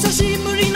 久しぶり